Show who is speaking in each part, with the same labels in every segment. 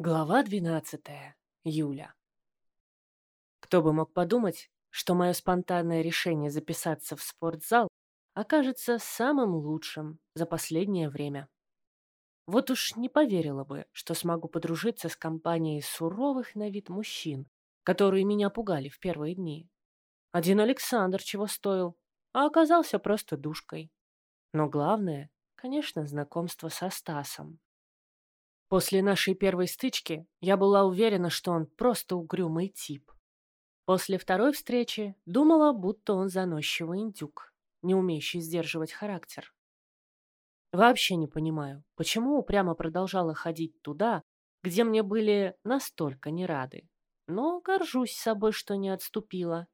Speaker 1: Глава 12. Юля. Кто бы мог подумать, что мое спонтанное решение записаться в спортзал окажется самым лучшим за последнее время. Вот уж не поверила бы, что смогу подружиться с компанией суровых на вид мужчин, которые меня пугали в первые дни. Один Александр чего стоил, а оказался просто душкой. Но главное, конечно, знакомство со Стасом. После нашей первой стычки я была уверена, что он просто угрюмый тип. После второй встречи думала, будто он заносчивый индюк, не умеющий сдерживать характер. Вообще не понимаю, почему упрямо продолжала ходить туда, где мне были настолько не рады. Но горжусь собой, что не отступила.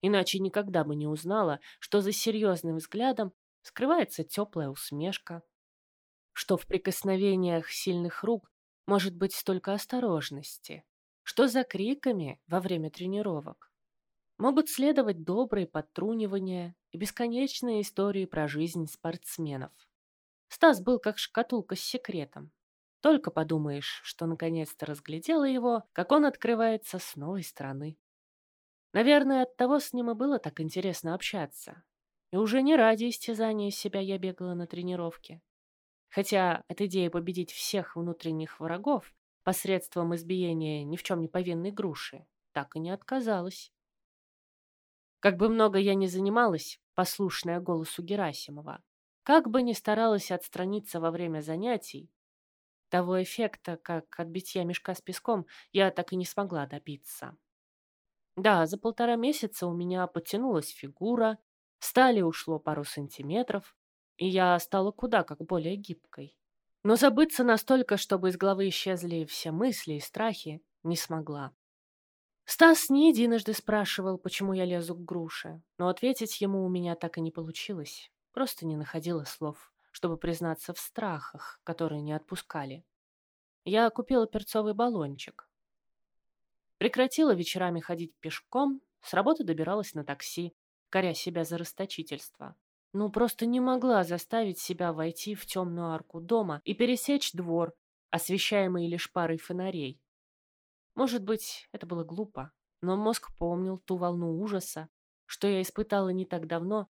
Speaker 1: Иначе никогда бы не узнала, что за серьезным взглядом скрывается теплая усмешка, что в прикосновениях сильных рук может быть столько осторожности, что за криками во время тренировок могут следовать добрые подтрунивания и бесконечные истории про жизнь спортсменов. Стас был как шкатулка с секретом. Только подумаешь, что наконец-то разглядела его, как он открывается с новой стороны. Наверное, от того с ним и было так интересно общаться. И уже не ради истязания себя я бегала на тренировке. Хотя от идеи победить всех внутренних врагов посредством избиения ни в чем не повинной груши так и не отказалась. Как бы много я ни занималась, послушная голосу Герасимова, как бы ни старалась отстраниться во время занятий, того эффекта, как от битья мешка с песком, я так и не смогла добиться. Да, за полтора месяца у меня подтянулась фигура, стали ушло пару сантиметров, и я стала куда как более гибкой. Но забыться настолько, чтобы из головы исчезли все мысли и страхи, не смогла. Стас не единожды спрашивал, почему я лезу к груше, но ответить ему у меня так и не получилось. Просто не находила слов, чтобы признаться в страхах, которые не отпускали. Я купила перцовый баллончик. Прекратила вечерами ходить пешком, с работы добиралась на такси, коря себя за расточительство. Ну, просто не могла заставить себя войти в темную арку дома и пересечь двор, освещаемый лишь парой фонарей. Может быть, это было глупо, но мозг помнил ту волну ужаса, что я испытала не так давно,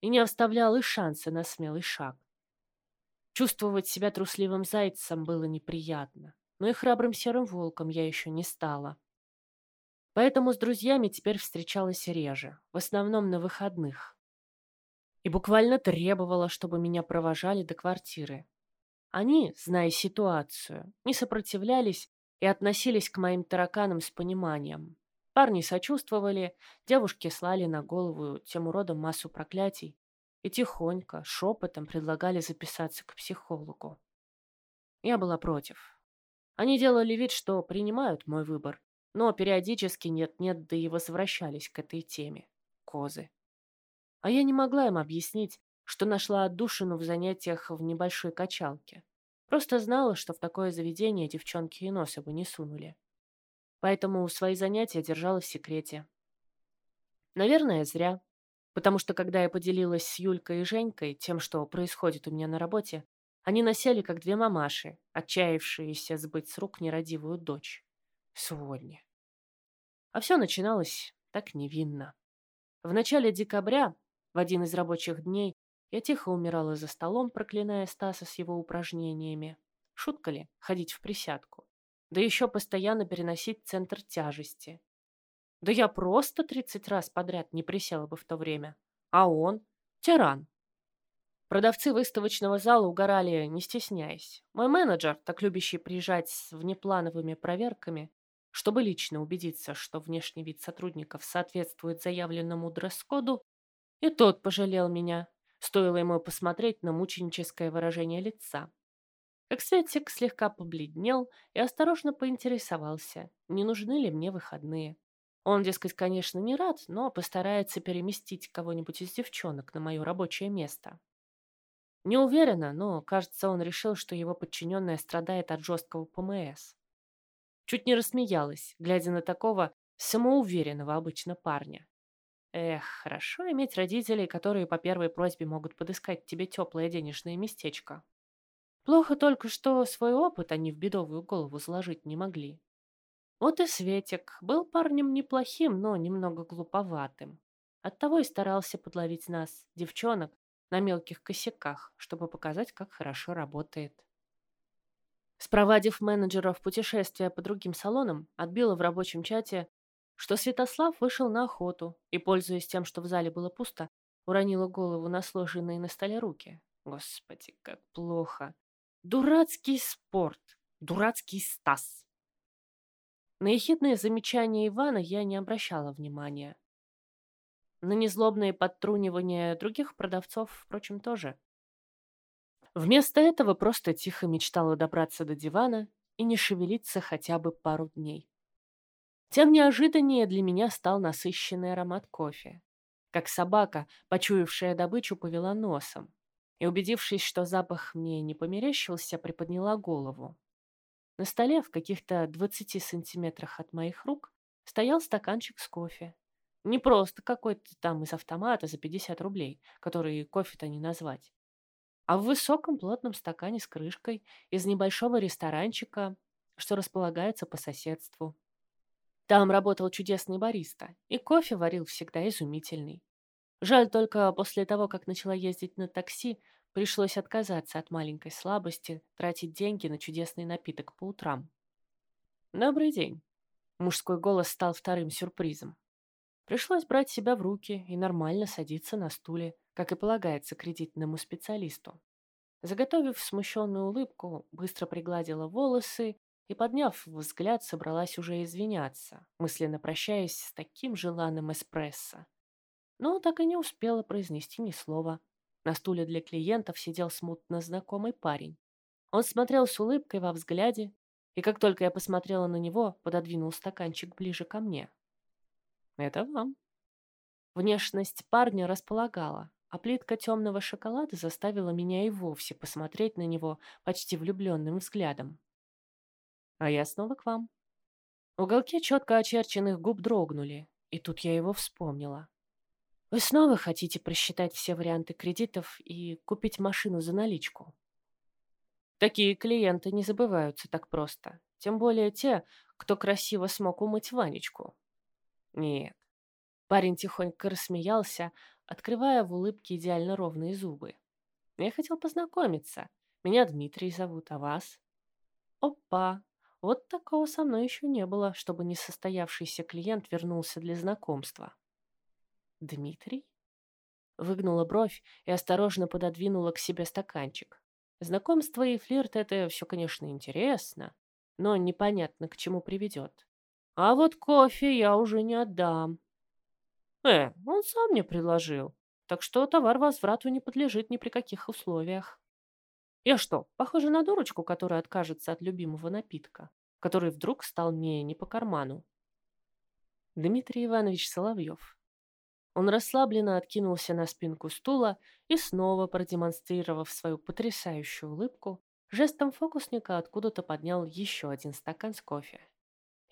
Speaker 1: и не оставлял и шанса на смелый шаг. Чувствовать себя трусливым зайцем было неприятно, но и храбрым серым волком я еще не стала. Поэтому с друзьями теперь встречалась реже, в основном на выходных и буквально требовала, чтобы меня провожали до квартиры. Они, зная ситуацию, не сопротивлялись и относились к моим тараканам с пониманием. Парни сочувствовали, девушки слали на голову тем уродом массу проклятий и тихонько, шепотом предлагали записаться к психологу. Я была против. Они делали вид, что принимают мой выбор, но периодически нет-нет, да и возвращались к этой теме. Козы. А я не могла им объяснить, что нашла отдушину в занятиях в небольшой качалке. Просто знала, что в такое заведение девчонки и носа бы не сунули. Поэтому свои занятия держала в секрете. Наверное, зря. Потому что когда я поделилась с Юлькой и Женькой тем, что происходит у меня на работе, они насели, как две мамаши, отчаявшиеся сбыть с рук нерадивую дочь. Сводни. А все начиналось так невинно. В начале декабря в один из рабочих дней я тихо умирала за столом, проклиная Стаса с его упражнениями. Шутка ли ходить в присядку? Да еще постоянно переносить центр тяжести. Да я просто тридцать раз подряд не присела бы в то время. А он — тиран. Продавцы выставочного зала угорали, не стесняясь. Мой менеджер, так любящий приезжать с внеплановыми проверками, чтобы лично убедиться, что внешний вид сотрудников соответствует заявленному дресс-коду, и тот пожалел меня, стоило ему посмотреть на мученическое выражение лица. Как Светик слегка побледнел и осторожно поинтересовался, не нужны ли мне выходные. Он, дескать, конечно, не рад, но постарается переместить кого-нибудь из девчонок на мое рабочее место. Не уверена, но, кажется, он решил, что его подчиненная страдает от жесткого ПМС. Чуть не рассмеялась, глядя на такого самоуверенного обычно парня. Эх, хорошо иметь родителей, которые по первой просьбе могут подыскать тебе теплое денежное местечко. Плохо только, что свой опыт они в бедовую голову сложить не могли. Вот и Светик был парнем неплохим, но немного глуповатым. Оттого и старался подловить нас, девчонок, на мелких косяках, чтобы показать, как хорошо работает. Спровадив менеджера в путешествие по другим салонам, отбила в рабочем чате, что Святослав вышел на охоту и, пользуясь тем, что в зале было пусто, уронила голову на сложенные на столе руки. Господи, как плохо. Дурацкий спорт. Дурацкий Стас. На ехидные замечания Ивана я не обращала внимания. На незлобные подтрунивания других продавцов, впрочем, тоже. Вместо этого просто тихо мечтала добраться до дивана и не шевелиться хотя бы пару дней. Тем неожиданнее для меня стал насыщенный аромат кофе. Как собака, почуявшая добычу, повела носом и, убедившись, что запах мне не померещился, приподняла голову. На столе в каких-то 20 сантиметрах от моих рук стоял стаканчик с кофе. Не просто какой-то там из автомата за 50 рублей, который кофе-то не назвать, а в высоком плотном стакане с крышкой из небольшого ресторанчика, что располагается по соседству. Там работал чудесный бариста, и кофе варил всегда изумительный. Жаль только после того, как начала ездить на такси, пришлось отказаться от маленькой слабости, тратить деньги на чудесный напиток по утрам. «Добрый день». Мужской голос стал вторым сюрпризом. Пришлось брать себя в руки и нормально садиться на стуле, как и полагается кредитному специалисту. Заготовив смущенную улыбку, быстро пригладила волосы и, подняв взгляд, собралась уже извиняться, мысленно прощаясь с таким желанным эспрессо но так и не успела произнести ни слова. На стуле для клиентов сидел смутно знакомый парень. Он смотрел с улыбкой во взгляде, и как только я посмотрела на него, пододвинул стаканчик ближе ко мне. «Это вам». Внешность парня располагала, а плитка темного шоколада заставила меня и вовсе посмотреть на него почти влюбленным взглядом. «А я снова к вам». Уголки четко очерченных губ дрогнули, и тут я его вспомнила. Вы снова хотите просчитать все варианты кредитов и купить машину за наличку? Такие клиенты не забываются так просто. Тем более те, кто красиво смог умыть Ванечку. Нет. Парень тихонько рассмеялся, открывая в улыбке идеально ровные зубы. Я хотел познакомиться. Меня Дмитрий зовут, а вас? Опа! Вот такого со мной еще не было, чтобы несостоявшийся клиент вернулся для знакомства. «Дмитрий?» Выгнула бровь и осторожно пододвинула к себе стаканчик. Знакомство и флирт — это все, конечно, интересно, но непонятно, к чему приведет. А вот кофе я уже не отдам. Э, он сам мне предложил, так что товар возврату не подлежит ни при каких условиях. Я что, похожа на дурочку, которая откажется от любимого напитка, который вдруг стал мне не по карману? Дмитрий Иванович Соловьев, он расслабленно откинулся на спинку стула и снова, продемонстрировав свою потрясающую улыбку, жестом фокусника откуда-то поднял еще один стакан с кофе.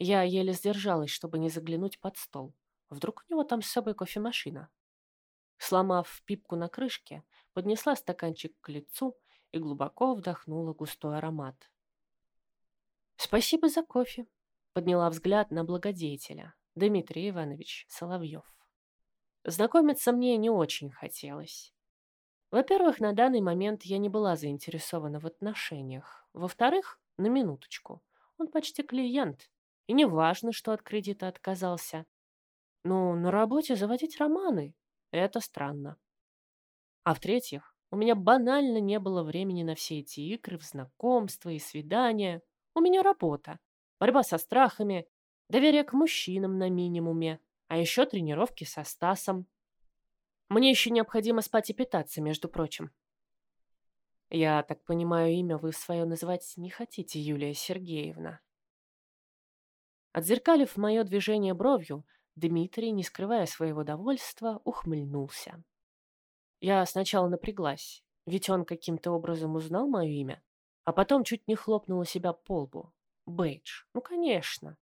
Speaker 1: Я еле сдержалась, чтобы не заглянуть под стол. Вдруг у него там с собой кофемашина. Сломав пипку на крышке, поднесла стаканчик к лицу и глубоко вдохнула густой аромат. «Спасибо за кофе», — подняла взгляд на благодетеля, Дмитрий Иванович Соловьев. Знакомиться мне не очень хотелось. Во-первых, на данный момент я не была заинтересована в отношениях. Во-вторых, на минуточку, он почти клиент, и не важно, что от кредита отказался. Но на работе заводить романы – это странно. А в-третьих, у меня банально не было времени на все эти игры знакомства и свидания. У меня работа, борьба со страхами, доверие к мужчинам на минимуме, а еще тренировки со Стасом. Мне еще необходимо спать и питаться, между прочим. Я так понимаю, имя вы свое называть не хотите, Юлия Сергеевна. Отзеркалив мое движение бровью, Дмитрий, не скрывая своего довольства, ухмыльнулся. Я сначала напряглась, ведь он каким-то образом узнал мое имя, а потом чуть не хлопнула себя по лбу. Бейдж. Ну, конечно.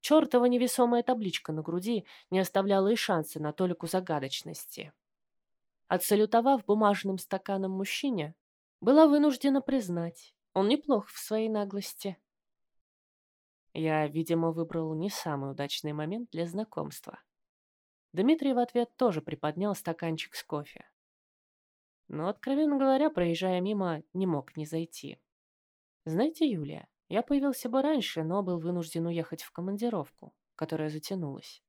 Speaker 1: Чертова невесомая табличка на груди не оставляла и шанса на толику загадочности. Отсалютовав бумажным стаканом мужчине, Была вынуждена признать, он неплох в своей наглости. Я, видимо, выбрал не самый удачный момент для знакомства. Дмитрий в ответ тоже приподнял стаканчик с кофе. Но, откровенно говоря, проезжая мимо, не мог не зайти. Знаете, Юлия, я появился бы раньше, но был вынужден уехать в командировку, которая затянулась.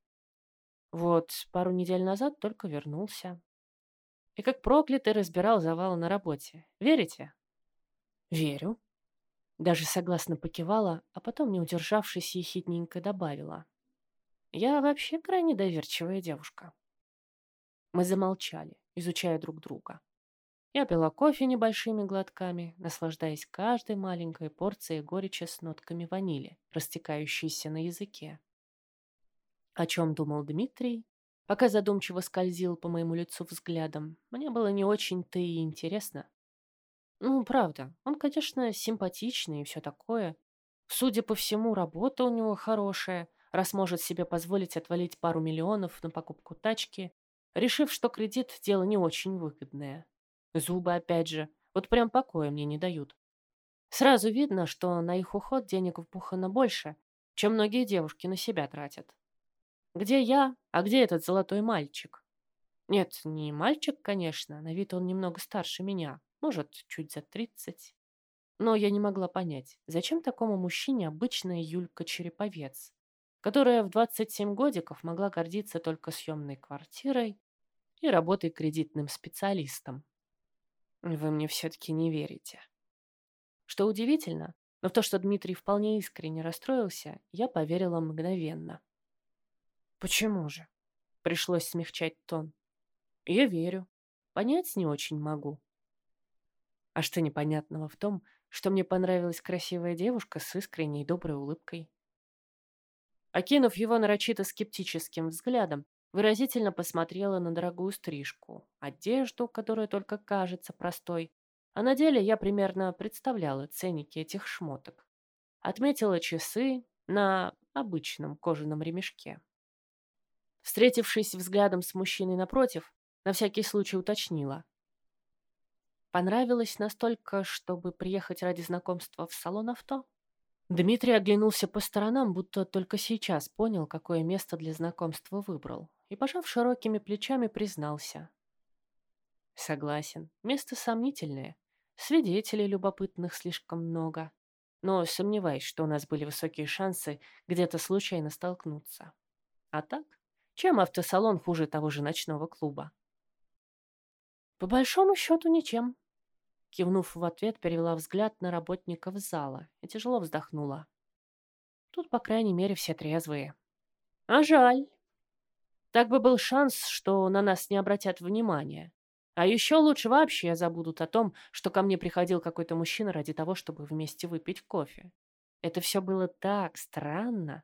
Speaker 1: Вот пару недель назад только вернулся. И как проклятый разбирал завалы на работе. Верите? Верю. Даже согласно покивала, а потом, не удержавшись, ехидненько добавила. Я вообще крайне доверчивая девушка. Мы замолчали, изучая друг друга. Я пила кофе небольшими глотками, наслаждаясь каждой маленькой порцией горечи с нотками ванили, растекающейся на языке. О чем думал Дмитрий, пока задумчиво скользил по моему лицу взглядом, мне было не очень-то и интересно. Ну, правда, он, конечно, симпатичный и все такое. Судя по всему, работа у него хорошая — раз может себе позволить отвалить пару миллионов на покупку тачки, решив, что кредит – дело не очень выгодное. Зубы, опять же, вот прям покоя мне не дают. Сразу видно, что на их уход денег впухано больше, чем многие девушки на себя тратят. Где я, а где этот золотой мальчик? Нет, не мальчик, конечно, на вид он немного старше меня, может, чуть за тридцать. Но я не могла понять, зачем такому мужчине обычная Юлька Череповец? которая в 27 годиков могла гордиться только съемной квартирой и работой кредитным специалистом. Вы мне все-таки не верите. Что удивительно, но в то, что Дмитрий вполне искренне расстроился, я поверила мгновенно. Почему же? Пришлось смягчать тон. Я верю. Понять не очень могу. А что непонятного в том, что мне понравилась красивая девушка с искренней доброй улыбкой? Окинув его нарочито скептическим взглядом, выразительно посмотрела на дорогую стрижку, одежду, которая только кажется простой, а на деле я примерно представляла ценники этих шмоток. Отметила часы на обычном кожаном ремешке. Встретившись взглядом с мужчиной напротив, на всякий случай уточнила. Понравилось настолько, чтобы приехать ради знакомства в салон авто? Дмитрий оглянулся по сторонам, будто только сейчас понял, какое место для знакомства выбрал, и, пожав широкими плечами, признался. Согласен, место сомнительное. Свидетелей любопытных слишком много. Но сомневаюсь, что у нас были высокие шансы где-то случайно столкнуться. А так, чем автосалон хуже того же ночного клуба? По большому счету, ничем, Кивнув в ответ, перевела взгляд на работников зала и тяжело вздохнула. Тут, по крайней мере, все трезвые. А жаль. Так бы был шанс, что на нас не обратят внимания. А еще лучше вообще забудут о том, что ко мне приходил какой-то мужчина ради того, чтобы вместе выпить кофе. Это все было так странно.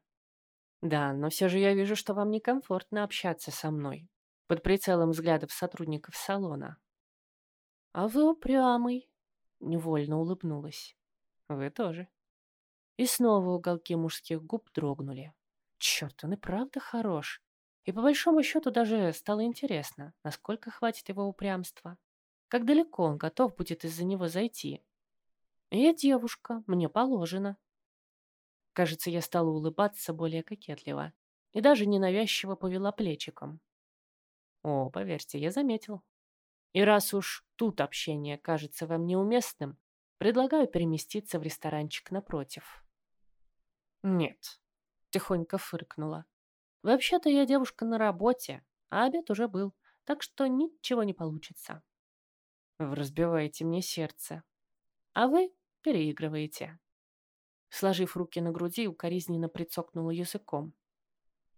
Speaker 1: Да, но все же я вижу, что вам некомфортно общаться со мной. Под прицелом взглядов сотрудников салона. «А вы упрямый», — невольно улыбнулась. «Вы тоже». И снова уголки мужских губ дрогнули. Черт, он и правда хорош. И по большому счету даже стало интересно, насколько хватит его упрямства. Как далеко он готов будет из-за него зайти. Я девушка, мне положено. Кажется, я стала улыбаться более кокетливо и даже ненавязчиво повела плечиком. О, поверьте, я заметил. И раз уж тут общение кажется вам неуместным, предлагаю переместиться в ресторанчик напротив. Нет, тихонько фыркнула. Вообще-то я девушка на работе, а обед уже был, так что ничего не получится. Вы разбиваете мне сердце. А вы переигрываете. Сложив руки на груди, укоризненно прицокнула языком.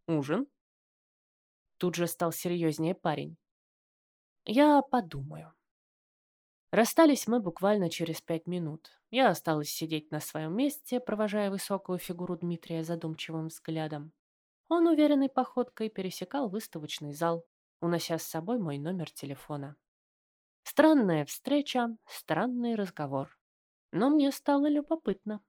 Speaker 1: Ужин? Тут же стал серьезнее парень. Я подумаю. Расстались мы буквально через пять минут. Я осталась сидеть на своем месте, провожая высокую фигуру Дмитрия задумчивым взглядом. Он уверенной походкой пересекал выставочный зал, унося с собой мой номер телефона. Странная встреча, странный разговор. Но мне стало любопытно.